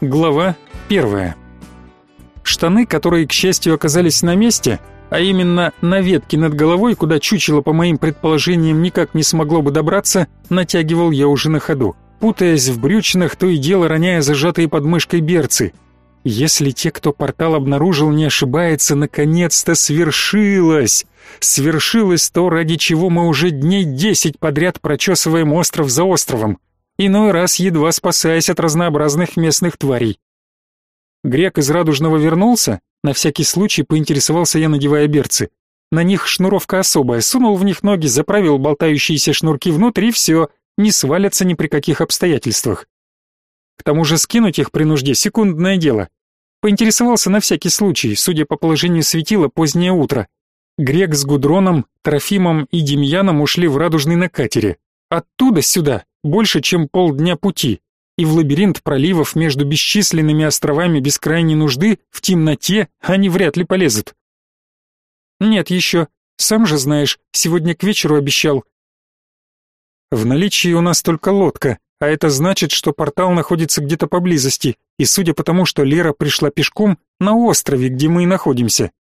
Глава первая. Штаны, которые, к счастью, оказались на месте, а именно на ветке над головой, куда чучело, по моим предположениям, никак не смогло бы добраться, натягивал я уже на ходу, путаясь в брючинах, то и дело роняя зажатые под мышкой берцы. Если те, кто портал обнаружил, не ошибается, наконец-то свершилось! Свершилось то, ради чего мы уже дней десять подряд прочесываем остров за островом иной раз едва спасаясь от разнообразных местных тварей. Грек из Радужного вернулся, на всякий случай поинтересовался я, надевая берцы. На них шнуровка особая, сунул в них ноги, заправил болтающиеся шнурки внутрь и все, не свалятся ни при каких обстоятельствах. К тому же скинуть их при нужде секундное дело. Поинтересовался на всякий случай, судя по положению светила, позднее утро. Грек с Гудроном, Трофимом и Демьяном ушли в Радужный на катере. Оттуда сюда больше, чем полдня пути, и в лабиринт проливов между бесчисленными островами без крайней нужды в темноте они вряд ли полезут. Нет еще, сам же знаешь, сегодня к вечеру обещал. В наличии у нас только лодка, а это значит, что портал находится где-то поблизости, и судя по тому, что Лера пришла пешком, на острове, где мы и находимся.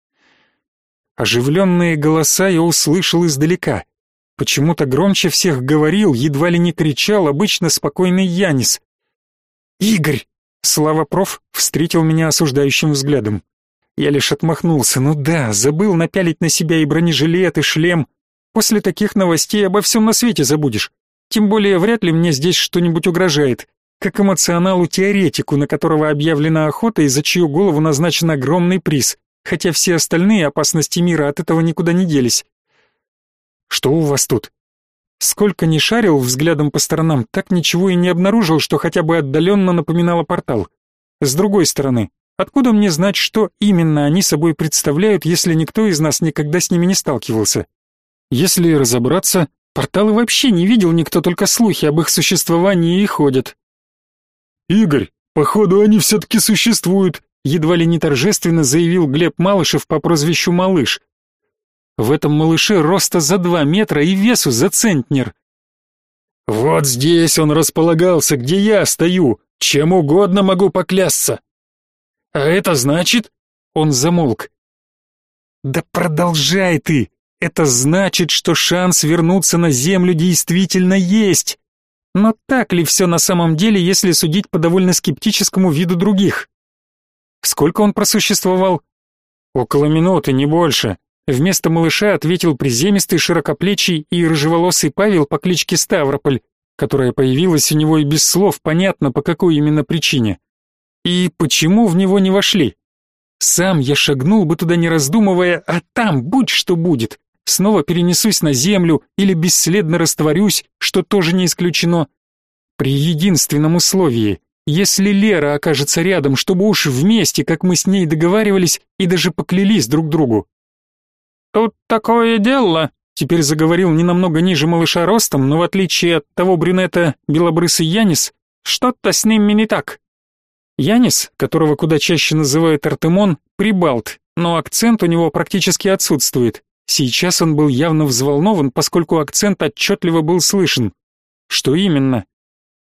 Оживленные голоса я услышал издалека. Почему-то громче всех говорил, едва ли не кричал обычно спокойный Янис. «Игорь!» — Слава проф встретил меня осуждающим взглядом. Я лишь отмахнулся. Ну да, забыл напялить на себя и бронежилет, и шлем. После таких новостей обо всем на свете забудешь. Тем более вряд ли мне здесь что-нибудь угрожает. Как эмоционалу-теоретику, на которого объявлена охота и за чью голову назначен огромный приз. Хотя все остальные опасности мира от этого никуда не делись. Что у вас тут? Сколько ни шарил взглядом по сторонам, так ничего и не обнаружил, что хотя бы отдаленно напоминало портал. С другой стороны, откуда мне знать, что именно они собой представляют, если никто из нас никогда с ними не сталкивался? Если разобраться, порталы вообще не видел никто, только слухи об их существовании и ходят. «Игорь, походу они все-таки существуют», едва ли не торжественно заявил Глеб Малышев по прозвищу Малыш, в этом малыше роста за два метра и весу за центнер. Вот здесь он располагался, где я стою, чем угодно могу поклясться. А это значит... Он замолк. Да продолжай ты! Это значит, что шанс вернуться на Землю действительно есть. Но так ли все на самом деле, если судить по довольно скептическому виду других? Сколько он просуществовал? Около минуты, не больше. Вместо малыша ответил приземистый, широкоплечий и рыжеволосый Павел по кличке Ставрополь, которая появилась у него и без слов понятно по какой именно причине. И почему в него не вошли? Сам я шагнул бы туда не раздумывая, а там будь что будет. Снова перенесусь на землю или бесследно растворюсь, что тоже не исключено. При единственном условии, если Лера окажется рядом, чтобы уж вместе, как мы с ней договаривались и даже поклялись друг другу. «Тут такое дело», — теперь заговорил не намного ниже малыша ростом, но в отличие от того брюнета белобрысый Янис, что-то с ними не так. Янис, которого куда чаще называют Артемон, прибалт, но акцент у него практически отсутствует. Сейчас он был явно взволнован, поскольку акцент отчетливо был слышен. Что именно?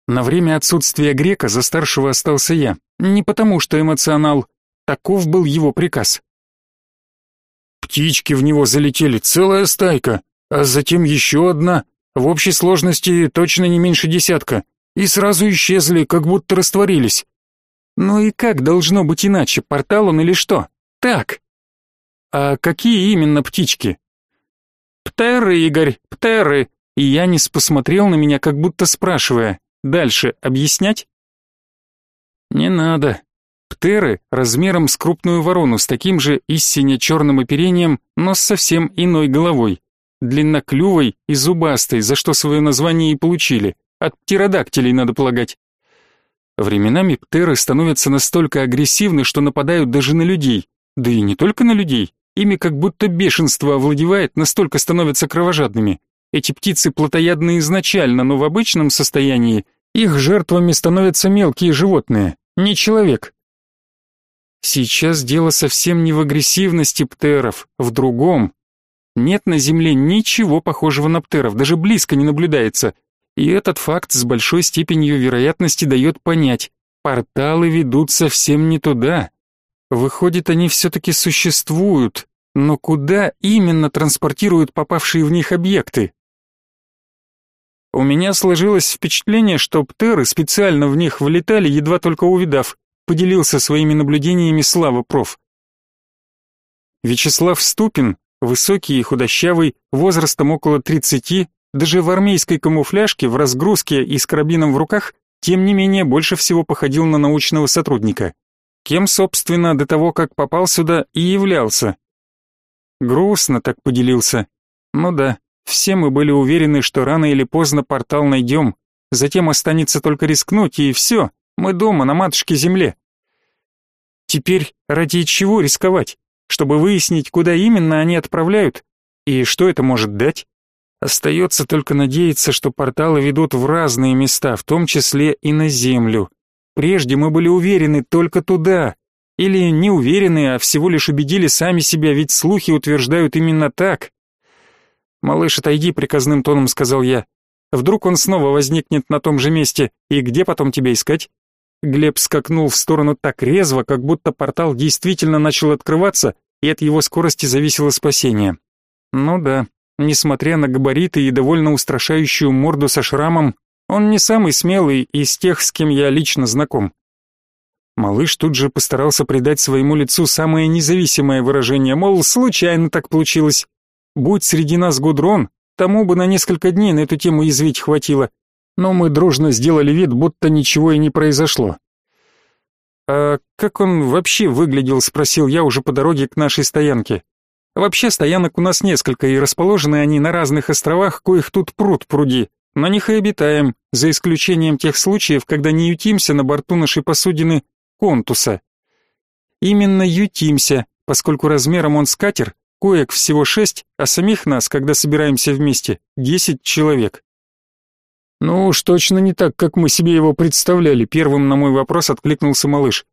На время отсутствия грека за старшего остался я. Не потому что эмоционал. Таков был его приказ. Птички в него залетели, целая стайка, а затем еще одна, в общей сложности точно не меньше десятка, и сразу исчезли, как будто растворились. Ну и как должно быть иначе, портал он или что? Так. А какие именно птички? Птеры, Игорь, птеры. И Янис посмотрел на меня, как будто спрашивая, дальше объяснять? Не надо, Птеры размером с крупную ворону с таким же истинно черным оперением, но с совсем иной головой, длинноклювой и зубастой, за что свое название и получили. От птеродактилей, надо полагать. Временами птеры становятся настолько агрессивны, что нападают даже на людей. Да и не только на людей. Ими как будто бешенство овладевает, настолько становятся кровожадными. Эти птицы плотоядны изначально, но в обычном состоянии их жертвами становятся мелкие животные, не человек. Сейчас дело совсем не в агрессивности птеров, в другом. Нет на Земле ничего похожего на птеров, даже близко не наблюдается. И этот факт с большой степенью вероятности дает понять, Порталы ведут совсем не туда. Выходит, они все-таки существуют, но куда именно транспортируют попавшие в них объекты? У меня сложилось впечатление, что птеры специально в них влетали, едва только увидав, поделился своими наблюдениями Слава проф. Вячеслав Ступин, высокий и худощавый, возрастом около 30, даже в армейской камуфляжке, в разгрузке и с карабином в руках, тем не менее больше всего походил на научного сотрудника. Кем, собственно, до того, как попал сюда, и являлся. Грустно так поделился. Ну да, все мы были уверены, что рано или поздно портал найдем. Затем останется только рискнуть, и все, мы дома, на матушке земле. Теперь ради чего рисковать? Чтобы выяснить, куда именно они отправляют? И что это может дать? Остается только надеяться, что порталы ведут в разные места, в том числе и на Землю. Прежде мы были уверены только туда. Или не уверены, а всего лишь убедили сами себя, ведь слухи утверждают именно так. «Малыш, отойди», — приказным тоном сказал я. «Вдруг он снова возникнет на том же месте, и где потом тебя искать?» Глеб скакнул в сторону так резво, как будто портал действительно начал открываться, и от его скорости зависело спасение. Ну да, Несмотря на габариты и довольно устрашающую морду со шрамом, он не самый смелый из тех, с кем я лично знаком. Малыш тут же постарался придать своему лицу самое независимое выражение, мол, случайно так получилось. Будь среди нас Гудрон, тому бы на несколько дней на эту тему язвить хватило. Но мы дружно сделали вид, будто ничего и не произошло. «А как он вообще выглядел?» — спросил я уже по дороге к нашей стоянке. Вообще стоянок у нас несколько, и расположены они на разных островах, коих тут пруд пруди. На них и обитаем, за исключением тех случаев, когда не ютимся на борту нашей посудины «Контуса». Именно ютимся, поскольку размером он с катер, коек всего шесть, а самих нас, когда собираемся вместе, десять человек. Ну уж точно не так, как мы себе его представляли, первым на мой вопрос откликнулся малыш.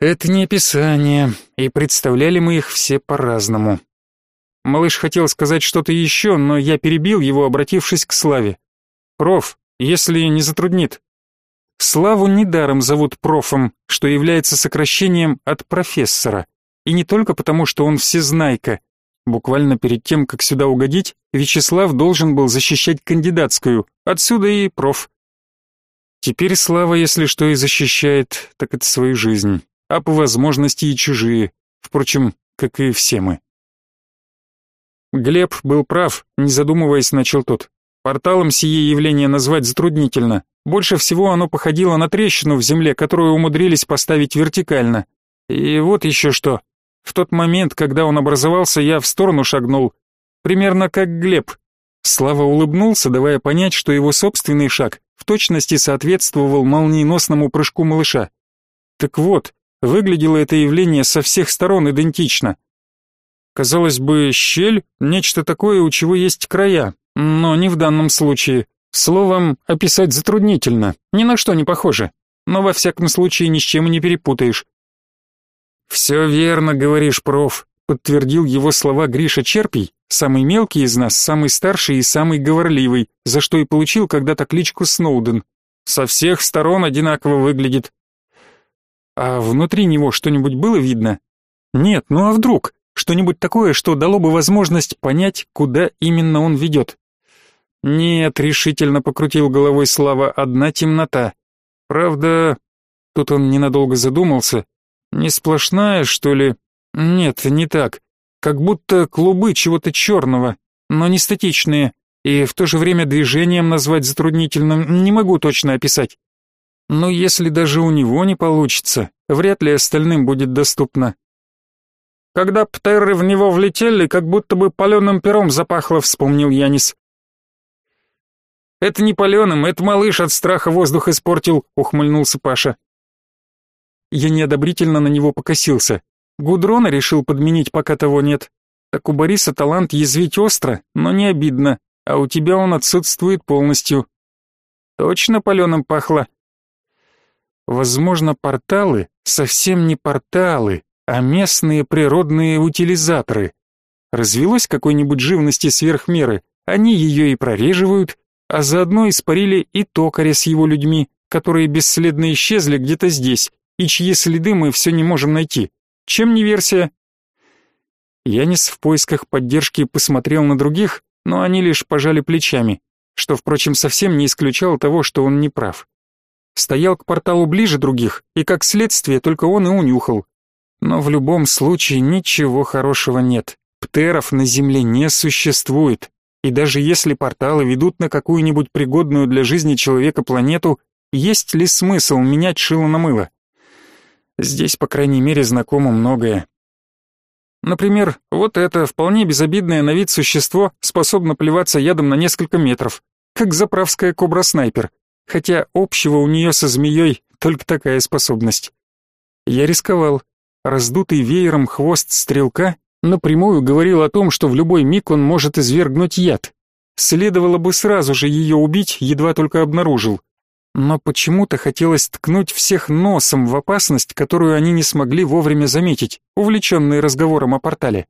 Это не описание, и представляли мы их все по-разному. Малыш хотел сказать что-то еще, но я перебил его, обратившись к Славе. «Проф, если не затруднит». Славу недаром зовут профом, что является сокращением от профессора. И не только потому, что он всезнайка. Буквально перед тем, как сюда угодить, Вячеслав должен был защищать кандидатскую, отсюда и проф. Теперь Слава, если что и защищает, так это свою жизнь, а по возможности и чужие, впрочем, как и все мы. Глеб был прав, не задумываясь, начал тот. Порталом сие явление назвать затруднительно. Больше всего оно походило на трещину в земле, которую умудрились поставить вертикально. И вот еще что. В тот момент, когда он образовался, я в сторону шагнул. Примерно как Глеб. Слава улыбнулся, давая понять, что его собственный шаг в точности соответствовал молниеносному прыжку малыша. Так вот, выглядело это явление со всех сторон идентично. Казалось бы, щель — нечто такое, у чего есть края, но не в данном случае. Словом, описать затруднительно, ни на что не похоже, но во всяком случае ни с чем не перепутаешь. «Все верно, говоришь, проф», — подтвердил его слова Гриша Черпий, самый мелкий из нас, самый старший и самый говорливый, за что и получил когда-то кличку Сноуден. Со всех сторон одинаково выглядит. А внутри него что-нибудь было видно? Нет, ну а вдруг? Что-нибудь такое, что дало бы возможность понять, куда именно он ведет. Нет, решительно покрутил головой Слава, одна темнота. Правда, тут он ненадолго задумался. Не сплошная, что ли? Нет, не так. Как будто клубы чего-то черного, но не статичные, и в то же время движением назвать затруднительным не могу точно описать. Но если даже у него не получится, вряд ли остальным будет доступно. Когда птеры в него влетели, как будто бы паленым пером запахло, вспомнил Янис. Это не паленым, это малыш от страха воздух испортил, ухмыльнулся Паша. Я неодобрительно на него покосился. Гудрона решил подменить, пока того нет. Так у Бориса талант язвить остро, но не обидно, а у тебя он отсутствует полностью. Точно паленым пахло? Возможно, порталы совсем не порталы, а местные природные утилизаторы. Развелось какой-нибудь живности сверх меры, они ее и прореживают, а заодно испарили и токаря с его людьми, которые бесследно исчезли где-то здесь, и чьи следы мы все не можем найти. Чем не версия? Янис в поисках поддержки посмотрел на других, но они лишь пожали плечами, что, впрочем, совсем не исключало того, что он не прав. Стоял к порталу ближе других, и как следствие только он и унюхал. Но в любом случае ничего хорошего нет. Птеров на Земле не существует. И даже если порталы ведут на какую-нибудь пригодную для жизни человека планету, есть ли смысл менять шило на мыло? Здесь, по крайней мере, знакомо многое. Например, вот это вполне безобидное на вид существо способно плеваться ядом на несколько метров, как заправская кобра-снайпер, хотя общего у нее со змеей только такая способность. Я рисковал. Раздутый веером хвост стрелка напрямую говорил о том, что в любой миг он может извергнуть яд. Следовало бы сразу же ее убить, едва только обнаружил. Но почему-то хотелось ткнуть всех носом в опасность, которую они не смогли вовремя заметить, увлеченные разговором о портале.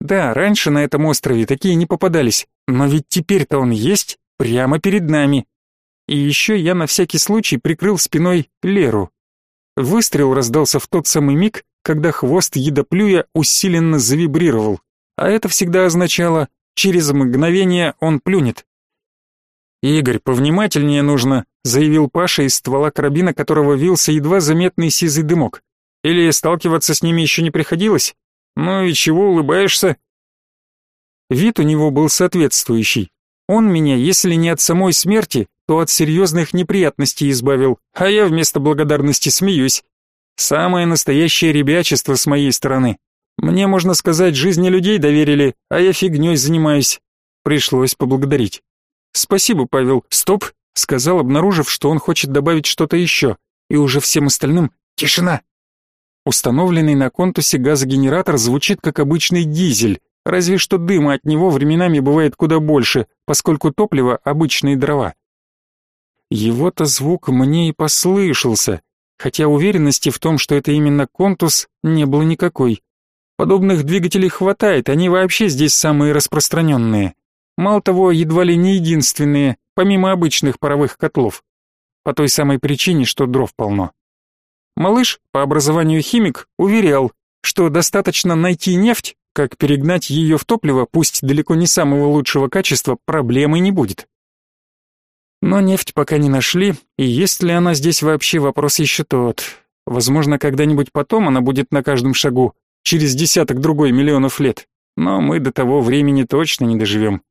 Да, раньше на этом острове такие не попадались, но ведь теперь-то он есть прямо перед нами. И еще я на всякий случай прикрыл спиной Леру. Выстрел раздался в тот самый миг, когда хвост едоплюя усиленно завибрировал, а это всегда означало, через мгновение он плюнет. «Игорь, повнимательнее нужно», — заявил Паша из ствола карабина, которого вился едва заметный сизый дымок. «Или сталкиваться с ними еще не приходилось? Ну и чего улыбаешься?» Вид у него был соответствующий. Он меня, если не от самой смерти, то от серьезных неприятностей избавил, а я вместо благодарности смеюсь. Самое настоящее ребячество с моей стороны. Мне, можно сказать, жизни людей доверили, а я фигней занимаюсь. Пришлось поблагодарить. Спасибо, Павел. Стоп, сказал, обнаружив, что он хочет добавить что-то еще, и уже всем остальным тишина. Установленный на контусе газогенератор звучит как обычный дизель, разве что дыма от него временами бывает куда больше, поскольку топливо обычные дрова. Его-то звук мне и послышался, хотя уверенности в том, что это именно контус, не было никакой. Подобных двигателей хватает, они вообще здесь самые распространенные. Мало того, едва ли не единственные, помимо обычных паровых котлов. По той самой причине, что дров полно. Малыш, по образованию химик, уверял, что достаточно найти нефть, как перегнать ее в топливо, пусть далеко не самого лучшего качества, проблемы не будет. Но нефть пока не нашли, и есть ли она здесь вообще вопрос еще тот. Возможно, когда-нибудь потом она будет на каждом шагу, через десяток другой миллионов лет. Но мы до того времени точно не доживем.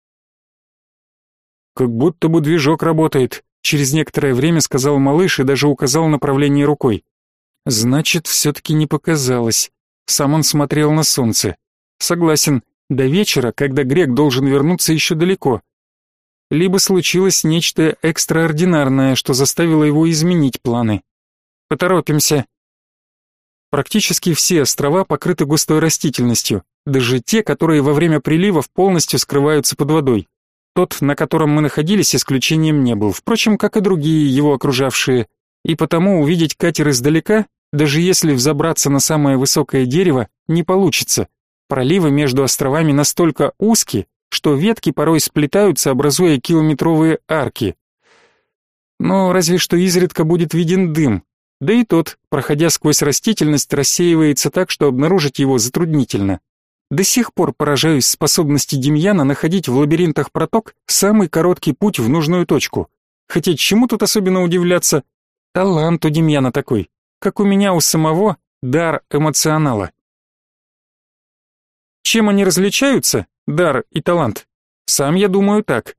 Как будто бы движок работает, через некоторое время сказал малыш и даже указал направление рукой. Значит, все-таки не показалось. Сам он смотрел на солнце. Согласен, до вечера, когда грек должен вернуться еще далеко, либо случилось нечто экстраординарное, что заставило его изменить планы. Поторопимся. Практически все острова покрыты густой растительностью, даже те, которые во время приливов полностью скрываются под водой. Тот, на котором мы находились, исключением не был, впрочем, как и другие его окружавшие, и потому увидеть катер издалека, даже если взобраться на самое высокое дерево, не получится. Проливы между островами настолько узкие, что ветки порой сплетаются, образуя километровые арки. Но разве что изредка будет виден дым, да и тот, проходя сквозь растительность, рассеивается так, что обнаружить его затруднительно. До сих пор поражаюсь способности Демьяна находить в лабиринтах проток самый короткий путь в нужную точку. Хотя чему тут особенно удивляться? Талант у Демьяна такой, как у меня у самого дар эмоционала. Чем они различаются? дар и талант. Сам я думаю так.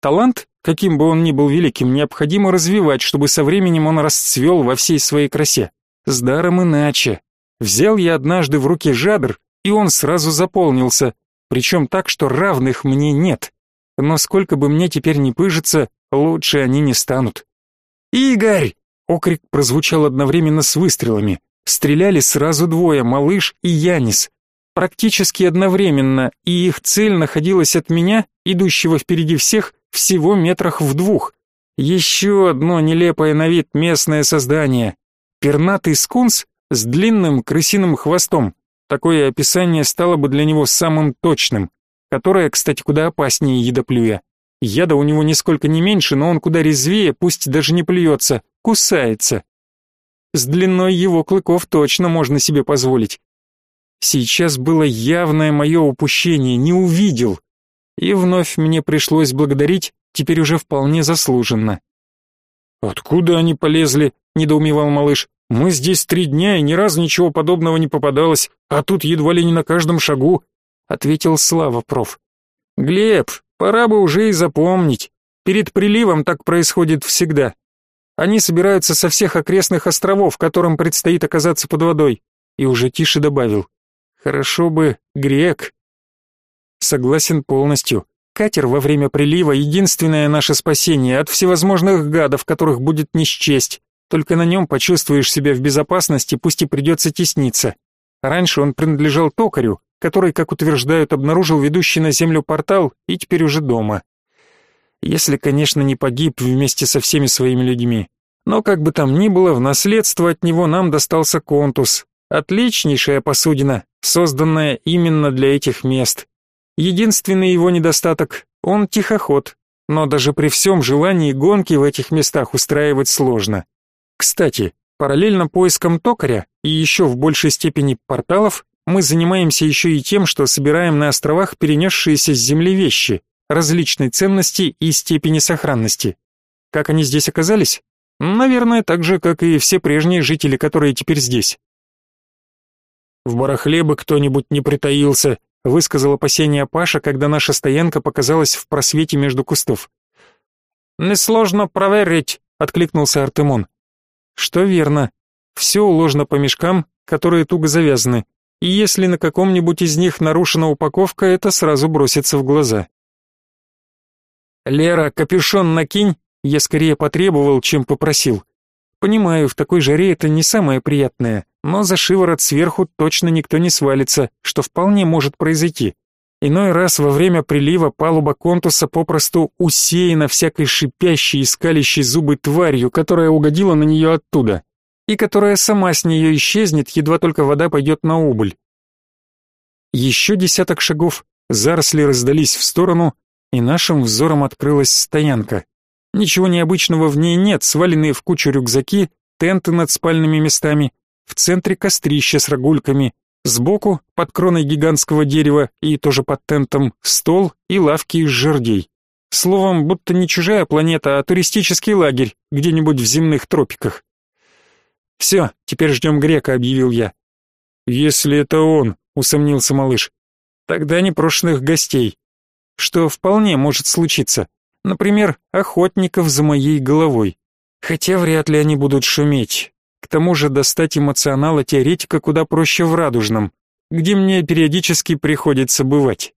Талант, каким бы он ни был великим, необходимо развивать, чтобы со временем он расцвел во всей своей красе. С даром иначе. Взял я однажды в руки жадр, и он сразу заполнился, причем так, что равных мне нет. Но сколько бы мне теперь ни пыжиться, лучше они не станут. «Игорь!» — окрик прозвучал одновременно с выстрелами. Стреляли сразу двое, малыш и Янис практически одновременно, и их цель находилась от меня, идущего впереди всех, всего метрах в двух. Еще одно нелепое на вид местное создание. Пернатый скунс с длинным крысиным хвостом. Такое описание стало бы для него самым точным, которое, кстати, куда опаснее едоплюя. Яда у него нисколько не меньше, но он куда резвее, пусть даже не плюется, кусается. С длиной его клыков точно можно себе позволить. Сейчас было явное мое упущение, не увидел. И вновь мне пришлось благодарить, теперь уже вполне заслуженно. «Откуда они полезли?» — недоумевал малыш. «Мы здесь три дня, и ни разу ничего подобного не попадалось, а тут едва ли не на каждом шагу», — ответил Слава проф. «Глеб, пора бы уже и запомнить. Перед приливом так происходит всегда. Они собираются со всех окрестных островов, которым предстоит оказаться под водой». И уже тише добавил. «Хорошо бы грек». Согласен полностью. Катер во время прилива — единственное наше спасение от всевозможных гадов, которых будет не счесть. Только на нем почувствуешь себя в безопасности, пусть и придется тесниться. Раньше он принадлежал токарю, который, как утверждают, обнаружил ведущий на землю портал и теперь уже дома. Если, конечно, не погиб вместе со всеми своими людьми. Но как бы там ни было, в наследство от него нам достался контус. Отличнейшая посудина, созданная именно для этих мест. Единственный его недостаток — он тихоход, но даже при всем желании гонки в этих местах устраивать сложно. Кстати, параллельно поискам токаря и еще в большей степени порталов, мы занимаемся еще и тем, что собираем на островах перенесшиеся с Земли вещи, различной ценности и степени сохранности. Как они здесь оказались? Наверное, так же, как и все прежние жители, которые теперь здесь. В барахле бы кто-нибудь не притаился, высказал опасение Паша, когда наша стоянка показалась в просвете между кустов. «Несложно проверить», — откликнулся Артемон. «Что верно. Все уложено по мешкам, которые туго завязаны, и если на каком-нибудь из них нарушена упаковка, это сразу бросится в глаза». «Лера, капюшон накинь», я скорее потребовал, чем попросил. Понимаю, в такой жаре это не самое приятное, но за шиворот сверху точно никто не свалится, что вполне может произойти. Иной раз во время прилива палуба контуса попросту усеяна всякой шипящей и скалящей зубы тварью, которая угодила на нее оттуда, и которая сама с нее исчезнет, едва только вода пойдет на убыль. Еще десяток шагов, заросли раздались в сторону, и нашим взором открылась стоянка. Ничего необычного в ней нет, сваленные в кучу рюкзаки, тенты над спальными местами, в центре кострище с рогульками, сбоку, под кроной гигантского дерева и тоже под тентом, стол и лавки из жердей. Словом, будто не чужая планета, а туристический лагерь где-нибудь в земных тропиках. «Все, теперь ждем грека», — объявил я. «Если это он», — усомнился малыш. «Тогда непрошенных гостей. Что вполне может случиться. Например, охотников за моей головой. Хотя вряд ли они будут шуметь. К тому же достать эмоционала теоретика куда проще в радужном, где мне периодически приходится бывать.